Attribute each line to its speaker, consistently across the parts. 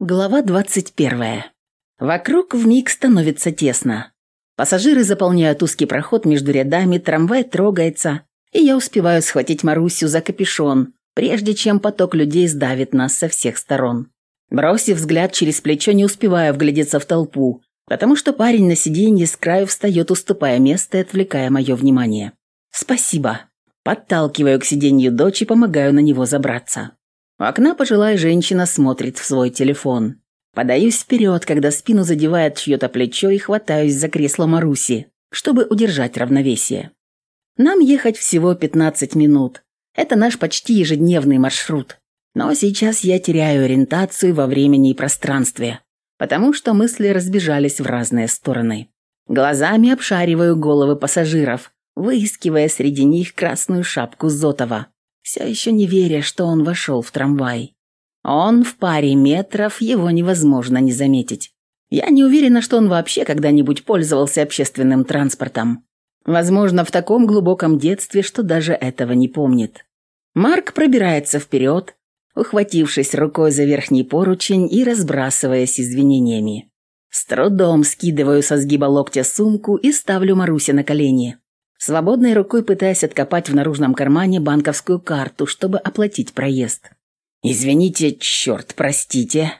Speaker 1: Глава 21. Вокруг вмиг становится тесно. Пассажиры заполняют узкий проход между рядами, трамвай трогается, и я успеваю схватить Марусю за капюшон, прежде чем поток людей сдавит нас со всех сторон. Бросив взгляд через плечо, не успеваю вглядеться в толпу, потому что парень на сиденье с краю встает, уступая место и отвлекая мое внимание. «Спасибо». Подталкиваю к сиденью дочь и помогаю на него забраться. У окна пожилая женщина смотрит в свой телефон. Подаюсь вперед, когда спину задевает чье-то плечо и хватаюсь за кресло Маруси, чтобы удержать равновесие. Нам ехать всего 15 минут. Это наш почти ежедневный маршрут. Но сейчас я теряю ориентацию во времени и пространстве, потому что мысли разбежались в разные стороны. Глазами обшариваю головы пассажиров, выискивая среди них красную шапку Зотова все еще не веря, что он вошел в трамвай. Он в паре метров, его невозможно не заметить. Я не уверена, что он вообще когда-нибудь пользовался общественным транспортом. Возможно, в таком глубоком детстве, что даже этого не помнит. Марк пробирается вперед, ухватившись рукой за верхний поручень и разбрасываясь извинениями. С трудом скидываю со сгиба локтя сумку и ставлю Маруся на колени свободной рукой пытаясь откопать в наружном кармане банковскую карту, чтобы оплатить проезд. «Извините, черт, простите».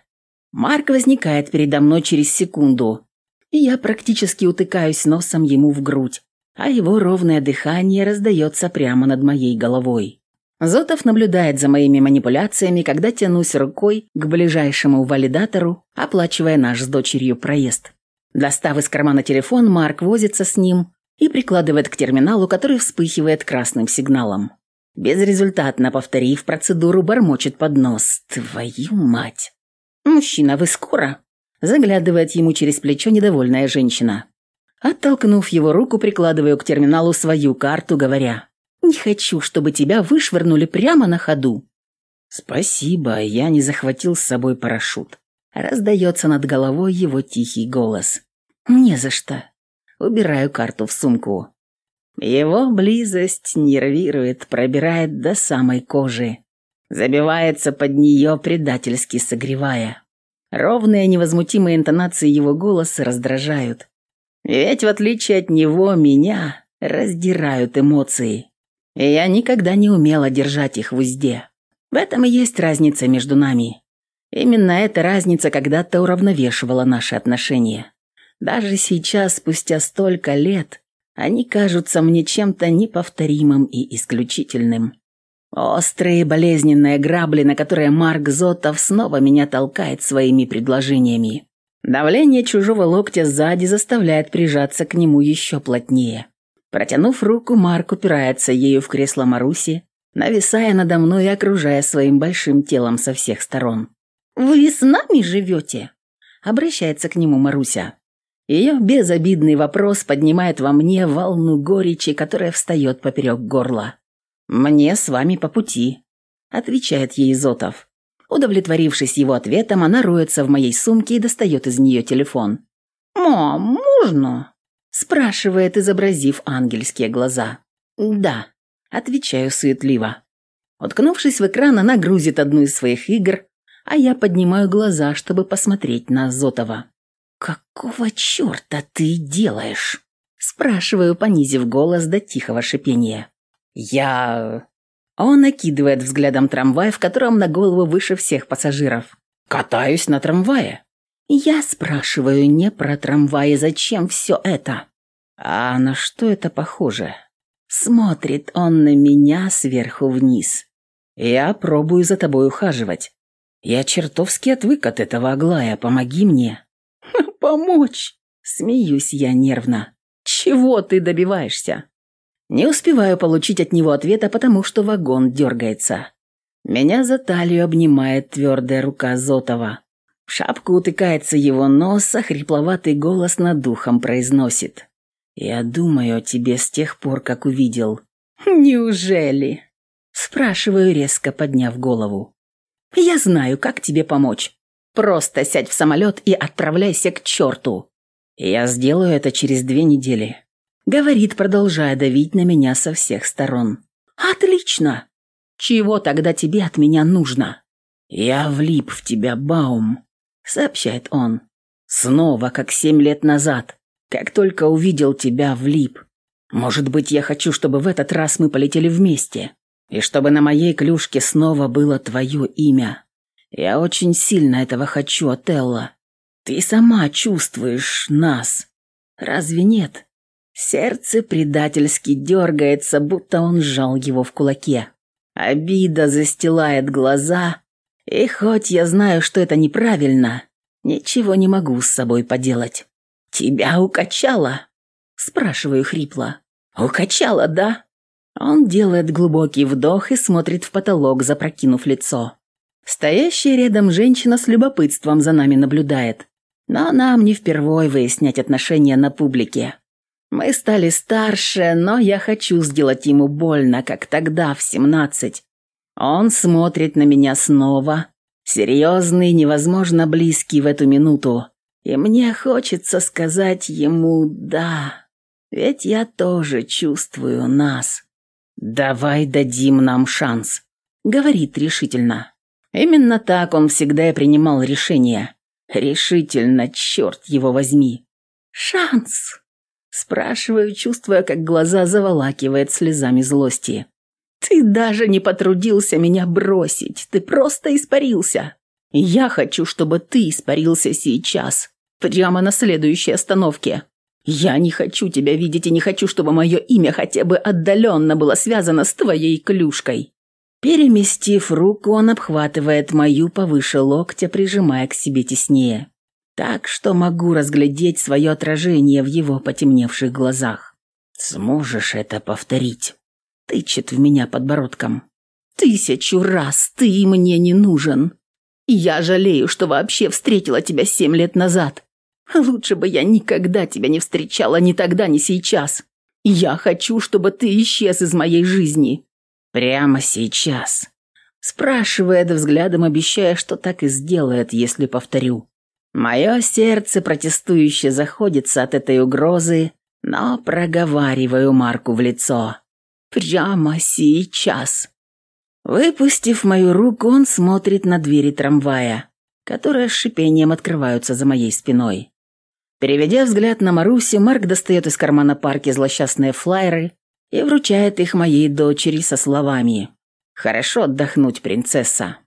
Speaker 1: Марк возникает передо мной через секунду, и я практически утыкаюсь носом ему в грудь, а его ровное дыхание раздается прямо над моей головой. Зотов наблюдает за моими манипуляциями, когда тянусь рукой к ближайшему валидатору, оплачивая наш с дочерью проезд. Достав из кармана телефон, Марк возится с ним, и прикладывает к терминалу, который вспыхивает красным сигналом. Безрезультатно повторив процедуру, бормочет под нос. «Твою мать!» «Мужчина, вы скоро?» Заглядывает ему через плечо недовольная женщина. Оттолкнув его руку, прикладываю к терминалу свою карту, говоря, «Не хочу, чтобы тебя вышвырнули прямо на ходу». «Спасибо, я не захватил с собой парашют». Раздается над головой его тихий голос. «Не за что. Убираю карту в сумку. Его близость нервирует, пробирает до самой кожи. Забивается под нее, предательски согревая. Ровные невозмутимые интонации его голоса раздражают. Ведь в отличие от него, меня раздирают эмоции. И я никогда не умела держать их в узде. В этом и есть разница между нами. Именно эта разница когда-то уравновешивала наши отношения. Даже сейчас, спустя столько лет, они кажутся мне чем-то неповторимым и исключительным. Острые болезненные грабли, на которые Марк Зотов снова меня толкает своими предложениями. Давление чужого локтя сзади заставляет прижаться к нему еще плотнее. Протянув руку, Марк упирается ею в кресло Маруси, нависая надо мной и окружая своим большим телом со всех сторон. «Вы с нами живете?» Обращается к нему Маруся. Ее безобидный вопрос поднимает во мне волну горечи, которая встает поперек горла. «Мне с вами по пути», — отвечает ей Зотов. Удовлетворившись его ответом, она роется в моей сумке и достает из нее телефон. «Мам, можно?» — спрашивает, изобразив ангельские глаза. «Да», — отвечаю суетливо. Уткнувшись в экран, она грузит одну из своих игр, а я поднимаю глаза, чтобы посмотреть на Зотова. «Какого черта ты делаешь?» Спрашиваю, понизив голос до тихого шипения. «Я...» Он накидывает взглядом трамвай, в котором на голову выше всех пассажиров. «Катаюсь на трамвае». Я спрашиваю не про трамваи, зачем все это? А на что это похоже? Смотрит он на меня сверху вниз. Я пробую за тобой ухаживать. Я чертовски отвык от этого, Аглая, помоги мне помочь?» Смеюсь я нервно. «Чего ты добиваешься?» Не успеваю получить от него ответа, потому что вагон дергается. Меня за талию обнимает твердая рука Зотова. В шапку утыкается его нос, а хрипловатый голос над духом произносит. «Я думаю о тебе с тех пор, как увидел». «Неужели?» Спрашиваю, резко подняв голову. «Я знаю, как тебе помочь. Просто сядь в самолет и отправляйся к черту. Я сделаю это через две недели. Говорит, продолжая давить на меня со всех сторон. Отлично. Чего тогда тебе от меня нужно? Я влип в тебя, Баум. сообщает он. «Снова, как семь лет назад, как только увидел тебя, влип. Может быть, я хочу, чтобы в этот раз мы полетели вместе, и чтобы на моей клюшке снова было твое имя. Я очень сильно этого хочу, Отелло. Ты сама чувствуешь нас. Разве нет?» Сердце предательски дергается, будто он сжал его в кулаке. Обида застилает глаза, и хоть я знаю, что это неправильно, ничего не могу с собой поделать. «Тебя укачало?» – спрашиваю хрипло. «Укачало, да?» Он делает глубокий вдох и смотрит в потолок, запрокинув лицо. Стоящая рядом женщина с любопытством за нами наблюдает. Но нам не впервой выяснять отношения на публике. Мы стали старше, но я хочу сделать ему больно, как тогда, в семнадцать. Он смотрит на меня снова, серьезный, невозможно близкий в эту минуту. И мне хочется сказать ему «да», ведь я тоже чувствую нас. «Давай дадим нам шанс», — говорит решительно. Именно так он всегда и принимал решения. Решительно, черт его возьми. «Шанс!» Спрашиваю, чувствуя, как глаза заволакивает слезами злости. «Ты даже не потрудился меня бросить, ты просто испарился. Я хочу, чтобы ты испарился сейчас, прямо на следующей остановке. Я не хочу тебя видеть и не хочу, чтобы мое имя хотя бы отдаленно было связано с твоей клюшкой». Переместив руку, он обхватывает мою повыше локтя, прижимая к себе теснее так что могу разглядеть свое отражение в его потемневших глазах. «Сможешь это повторить?» Тычет в меня подбородком. «Тысячу раз ты мне не нужен. Я жалею, что вообще встретила тебя семь лет назад. Лучше бы я никогда тебя не встречала ни тогда, ни сейчас. Я хочу, чтобы ты исчез из моей жизни». «Прямо сейчас?» Спрашивает взглядом, обещая, что так и сделает, если повторю. Мое сердце протестующе заходится от этой угрозы, но проговариваю Марку в лицо. Прямо сейчас. Выпустив мою руку, он смотрит на двери трамвая, которые с шипением открываются за моей спиной. Переведя взгляд на Марусю, Марк достает из кармана парки злосчастные флайеры и вручает их моей дочери со словами «Хорошо отдохнуть, принцесса».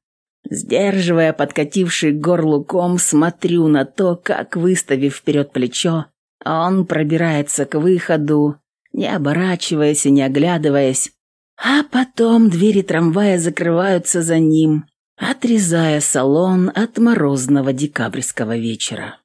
Speaker 1: Сдерживая подкативший горлу ком, смотрю на то, как, выставив вперед плечо, он пробирается к выходу, не оборачиваясь и не оглядываясь, а потом двери трамвая закрываются за ним, отрезая салон от морозного декабрьского вечера.